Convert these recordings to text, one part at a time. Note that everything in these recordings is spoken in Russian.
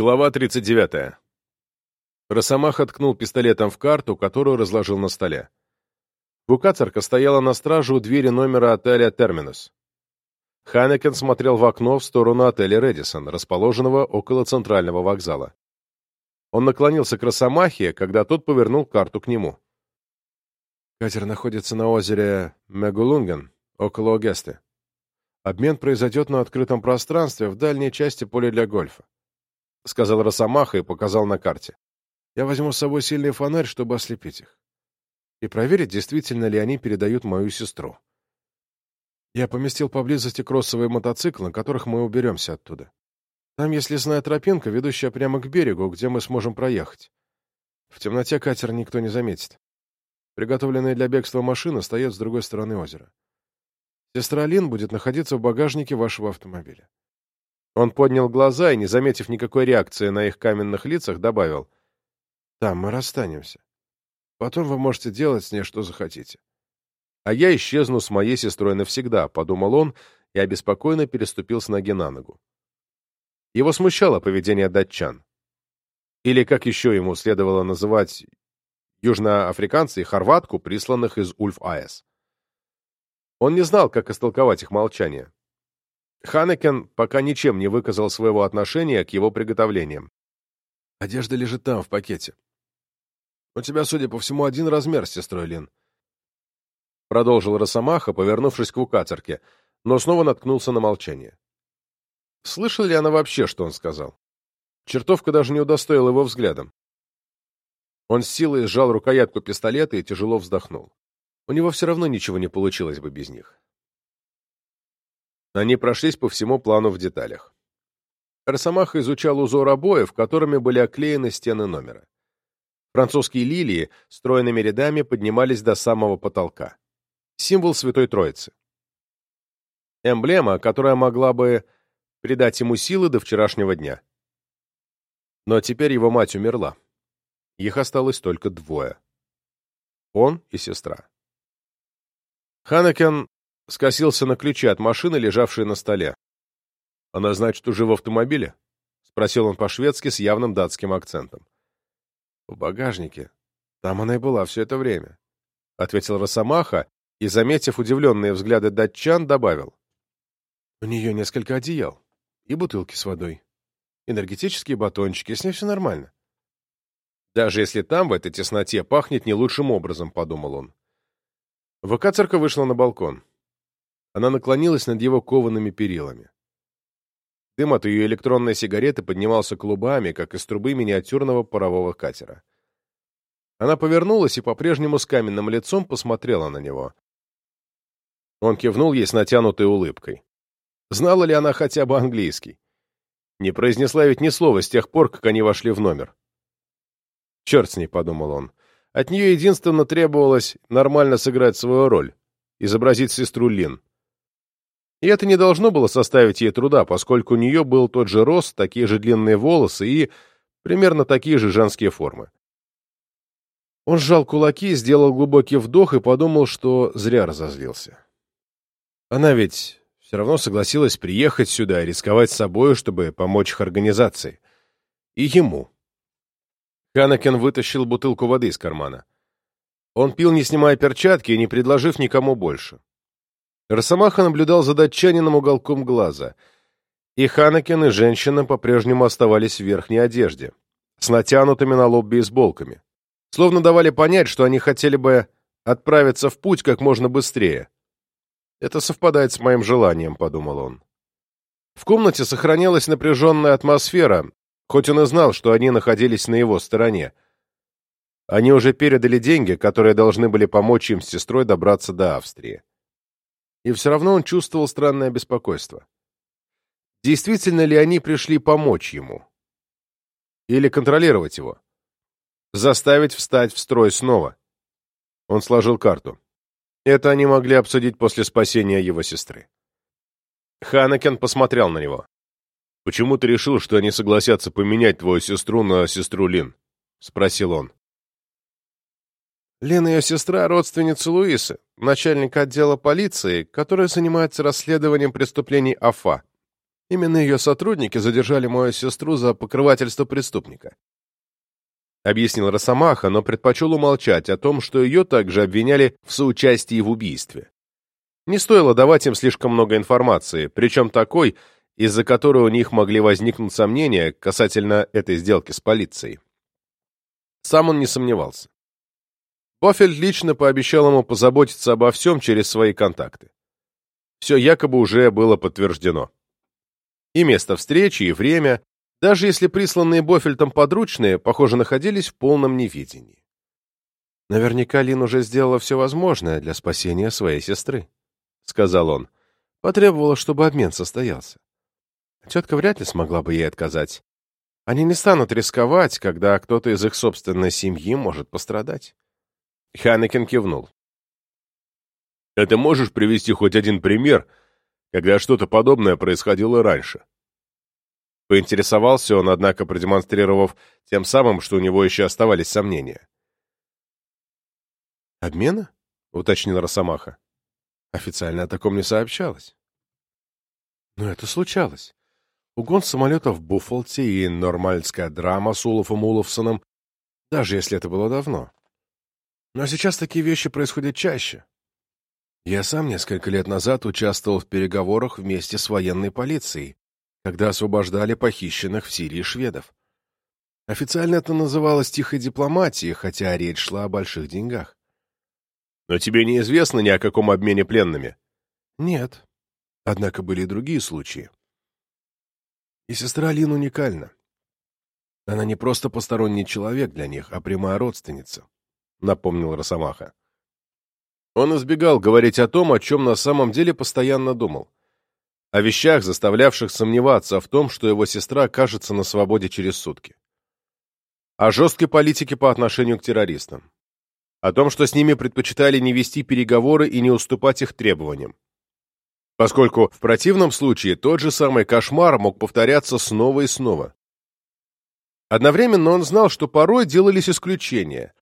Глава 39. Росомаха ткнул пистолетом в карту, которую разложил на столе. Букацарка стояла на страже у двери номера отеля «Терминус». Ханекен смотрел в окно в сторону отеля «Редисон», расположенного около центрального вокзала. Он наклонился к Росомахе, когда тот повернул карту к нему. Катер находится на озере Мегулунген, около Огесты. Обмен произойдет на открытом пространстве в дальней части поля для гольфа. — сказал Росомаха и показал на карте. «Я возьму с собой сильный фонарь, чтобы ослепить их. И проверить, действительно ли они передают мою сестру. Я поместил поблизости кроссовые мотоциклы, на которых мы уберемся оттуда. Там есть лесная тропинка, ведущая прямо к берегу, где мы сможем проехать. В темноте катер никто не заметит. Приготовленная для бегства машина стоит с другой стороны озера. Сестра Лин будет находиться в багажнике вашего автомобиля. Он поднял глаза и, не заметив никакой реакции на их каменных лицах, добавил. «Там мы расстанемся. Потом вы можете делать с ней что захотите». «А я исчезну с моей сестрой навсегда», — подумал он и обеспокоенно переступил с ноги на ногу. Его смущало поведение датчан. Или, как еще ему следовало называть, южноафриканцы и хорватку, присланных из Ульф-АЭС. Он не знал, как истолковать их молчание. Ханекен пока ничем не выказал своего отношения к его приготовлениям. «Одежда лежит там, в пакете. У тебя, судя по всему, один размер с сестрой Лин». Продолжил Росомаха, повернувшись к вукацерке, но снова наткнулся на молчание. Слышала ли она вообще, что он сказал? Чертовка даже не удостоила его взглядом. Он с силой сжал рукоятку пистолета и тяжело вздохнул. У него все равно ничего не получилось бы без них. Они прошлись по всему плану в деталях. Росомаха изучал узор обоев, которыми были оклеены стены номера. Французские лилии стройными рядами поднимались до самого потолка. Символ Святой Троицы. Эмблема, которая могла бы придать ему силы до вчерашнего дня. Но теперь его мать умерла. Их осталось только двое. Он и сестра. Ханекен скосился на ключи от машины, лежавшей на столе. «Она, значит, уже в автомобиле?» — спросил он по-шведски с явным датским акцентом. «В багажнике. Там она и была все это время», — ответил Росомаха и, заметив удивленные взгляды датчан, добавил. «У нее несколько одеял и бутылки с водой, энергетические батончики, с ней все нормально». «Даже если там, в этой тесноте, пахнет не лучшим образом», — подумал он. ВК-церка вышла на балкон. Она наклонилась над его коваными перилами. Дым от ее электронной сигареты поднимался клубами, как из трубы миниатюрного парового катера. Она повернулась и по-прежнему с каменным лицом посмотрела на него. Он кивнул ей с натянутой улыбкой. Знала ли она хотя бы английский? Не произнесла ведь ни слова с тех пор, как они вошли в номер. «Черт с ней», — подумал он. От нее единственно требовалось нормально сыграть свою роль, изобразить сестру Лин. И это не должно было составить ей труда, поскольку у нее был тот же рост, такие же длинные волосы и примерно такие же женские формы. Он сжал кулаки, сделал глубокий вдох и подумал, что зря разозлился. Она ведь все равно согласилась приехать сюда и рисковать собой, чтобы помочь их организации. И ему. Ханакен вытащил бутылку воды из кармана. Он пил, не снимая перчатки и не предложив никому больше. Росомаха наблюдал за датчанином уголком глаза. И Ханакен, и женщина по-прежнему оставались в верхней одежде, с натянутыми на лоб бейсболками. Словно давали понять, что они хотели бы отправиться в путь как можно быстрее. «Это совпадает с моим желанием», — подумал он. В комнате сохранялась напряженная атмосфера, хоть он и знал, что они находились на его стороне. Они уже передали деньги, которые должны были помочь им с сестрой добраться до Австрии и все равно он чувствовал странное беспокойство. Действительно ли они пришли помочь ему? Или контролировать его? Заставить встать в строй снова? Он сложил карту. Это они могли обсудить после спасения его сестры. Ханакен посмотрел на него. «Почему ты решил, что они согласятся поменять твою сестру на сестру Лин?» — спросил он. Лена ее сестра — родственница Луисы, начальника отдела полиции, которая занимается расследованием преступлений АФА. Именно ее сотрудники задержали мою сестру за покрывательство преступника. Объяснил Росомаха, но предпочел умолчать о том, что ее также обвиняли в соучастии в убийстве. Не стоило давать им слишком много информации, причем такой, из-за которой у них могли возникнуть сомнения касательно этой сделки с полицией. Сам он не сомневался. Бофельд лично пообещал ему позаботиться обо всем через свои контакты. Все якобы уже было подтверждено. И место встречи, и время, даже если присланные Бофельтом подручные, похоже, находились в полном неведении. «Наверняка Лин уже сделала все возможное для спасения своей сестры», — сказал он. «Потребовала, чтобы обмен состоялся. Тетка вряд ли смогла бы ей отказать. Они не станут рисковать, когда кто-то из их собственной семьи может пострадать». Ханекен кивнул. «А ты можешь привести хоть один пример, когда что-то подобное происходило раньше?» Поинтересовался он, однако продемонстрировав тем самым, что у него еще оставались сомнения. «Обмена?» — уточнил Росомаха. «Официально о таком не сообщалось». «Но это случалось. Угон самолетов в Буффалте и нормальская драма с Улафом Улафсоном, даже если это было давно. Но сейчас такие вещи происходят чаще. Я сам несколько лет назад участвовал в переговорах вместе с военной полицией, когда освобождали похищенных в Сирии шведов. Официально это называлось тихой дипломатией, хотя речь шла о больших деньгах. Но тебе неизвестно ни о каком обмене пленными? Нет. Однако были и другие случаи. И сестра Лин уникальна. Она не просто посторонний человек для них, а прямая родственница, — напомнил Росомаха. Он избегал говорить о том, о чем на самом деле постоянно думал о вещах, заставлявших сомневаться в том, что его сестра окажется на свободе через сутки. О жесткой политике по отношению к террористам. О том, что с ними предпочитали не вести переговоры и не уступать их требованиям. Поскольку в противном случае тот же самый кошмар мог повторяться снова и снова. Одновременно он знал, что порой делались исключения.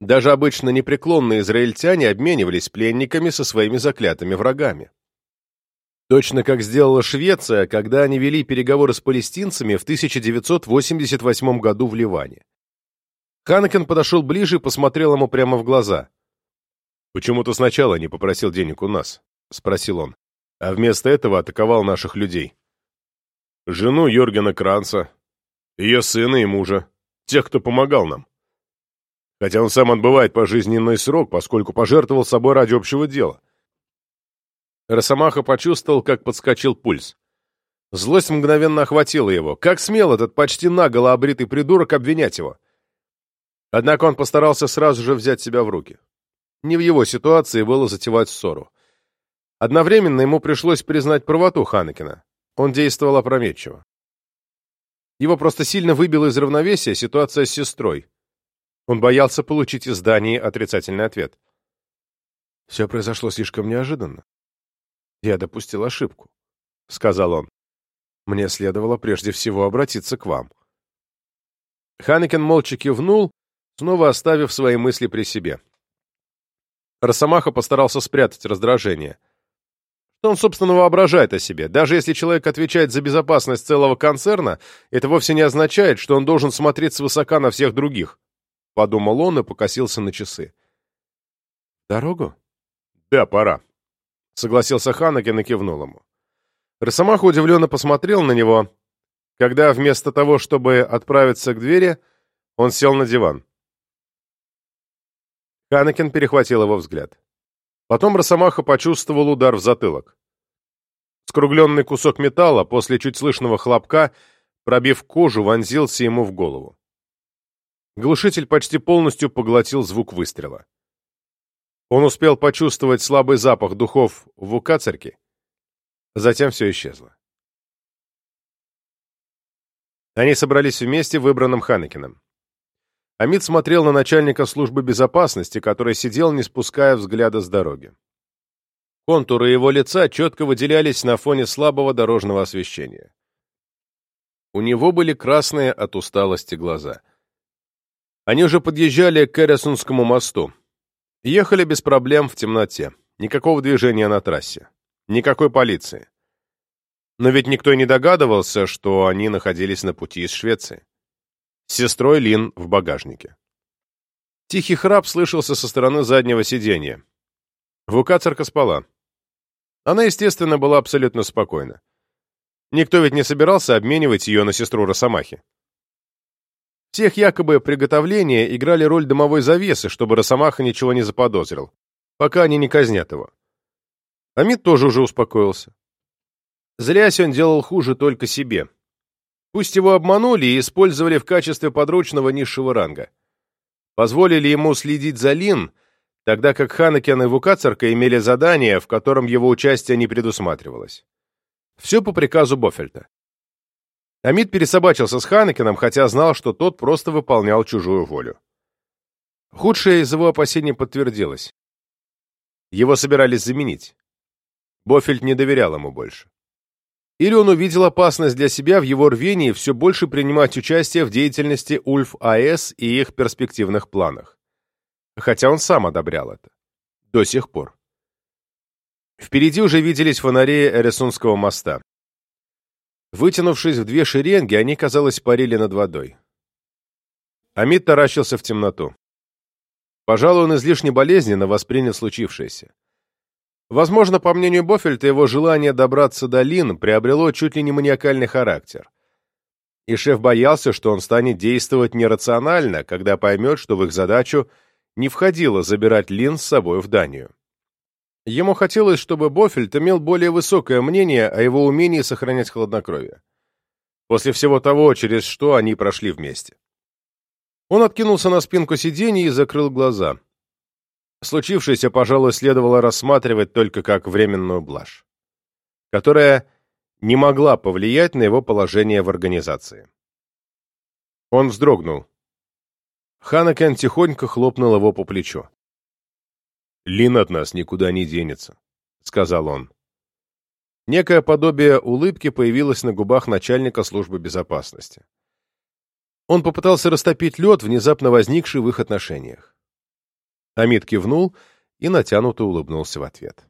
Даже обычно непреклонные израильтяне обменивались пленниками со своими заклятыми врагами. Точно как сделала Швеция, когда они вели переговоры с палестинцами в 1988 году в Ливане. Ханекен подошел ближе и посмотрел ему прямо в глаза. «Почему ты сначала не попросил денег у нас?» — спросил он. «А вместо этого атаковал наших людей. Жену Йоргена Кранца, ее сына и мужа, тех, кто помогал нам. Хотя он сам отбывает пожизненный срок, поскольку пожертвовал собой ради общего дела. Росомаха почувствовал, как подскочил пульс. Злость мгновенно охватила его. Как смел этот почти наголо обритый придурок обвинять его? Однако он постарался сразу же взять себя в руки. Не в его ситуации было затевать ссору. Одновременно ему пришлось признать правоту Ханекина. Он действовал опрометчиво. Его просто сильно выбила из равновесия ситуация с сестрой. Он боялся получить из Дании отрицательный ответ. Все произошло слишком неожиданно. «Я допустил ошибку», — сказал он. «Мне следовало прежде всего обратиться к вам». Ханекен молча кивнул, снова оставив свои мысли при себе. Росомаха постарался спрятать раздражение. Что он, собственно, воображает о себе? Даже если человек отвечает за безопасность целого концерна, это вовсе не означает, что он должен смотреть свысока на всех других. Подумал он и покосился на часы. «Дорогу?» «Да, пора», согласился Ханакен и кивнул ему. Росомаха удивленно посмотрел на него, когда вместо того, чтобы отправиться к двери, он сел на диван. Ханакен перехватил его взгляд. Потом Росомаха почувствовал удар в затылок. Скругленный кусок металла после чуть слышного хлопка, пробив кожу, вонзился ему в голову. Глушитель почти полностью поглотил звук выстрела. Он успел почувствовать слабый запах духов в укацерке. Затем все исчезло. Они собрались вместе в выбранном Ханекином. Амид смотрел на начальника службы безопасности, который сидел, не спуская взгляда с дороги. Контуры его лица четко выделялись на фоне слабого дорожного освещения. У него были красные от усталости глаза. Они уже подъезжали к Эресунскому мосту. Ехали без проблем в темноте. Никакого движения на трассе. Никакой полиции. Но ведь никто и не догадывался, что они находились на пути из Швеции. С сестрой Лин в багажнике. Тихий храп слышался со стороны заднего сиденья. Вукацерка спала. Она, естественно, была абсолютно спокойна. Никто ведь не собирался обменивать ее на сестру Росомахи. Всех якобы приготовления играли роль дымовой завесы, чтобы Росомаха ничего не заподозрил, пока они не казнят его. Амид тоже уже успокоился. Злясь он делал хуже только себе. Пусть его обманули и использовали в качестве подручного низшего ранга. Позволили ему следить за Лин, тогда как Ханакен и Вукацерка имели задание, в котором его участие не предусматривалось. Все по приказу Бофельта. Амид пересобачился с Ханекеном, хотя знал, что тот просто выполнял чужую волю. Худшее из его опасений подтвердилось. Его собирались заменить. Бофельд не доверял ему больше. Или он увидел опасность для себя в его рвении все больше принимать участие в деятельности Ульф-АЭС и их перспективных планах. Хотя он сам одобрял это. До сих пор. Впереди уже виделись фонари Эресунского моста. Вытянувшись в две шеренги, они, казалось, парили над водой. Амид таращился в темноту. Пожалуй, он излишне болезненно воспринял случившееся. Возможно, по мнению Бофельта, его желание добраться до Лин приобрело чуть ли не маниакальный характер. И шеф боялся, что он станет действовать нерационально, когда поймет, что в их задачу не входило забирать Лин с собой в Данию. Ему хотелось, чтобы Бофельт имел более высокое мнение о его умении сохранять хладнокровие. После всего того, через что они прошли вместе. Он откинулся на спинку сиденья и закрыл глаза. Случившееся, пожалуй, следовало рассматривать только как временную блажь, которая не могла повлиять на его положение в организации. Он вздрогнул. Ханакен тихонько хлопнул его по плечу. «Лин от нас никуда не денется», — сказал он. Некое подобие улыбки появилось на губах начальника службы безопасности. Он попытался растопить лед, внезапно возникший в их отношениях. Амид кивнул и натянуто улыбнулся в ответ.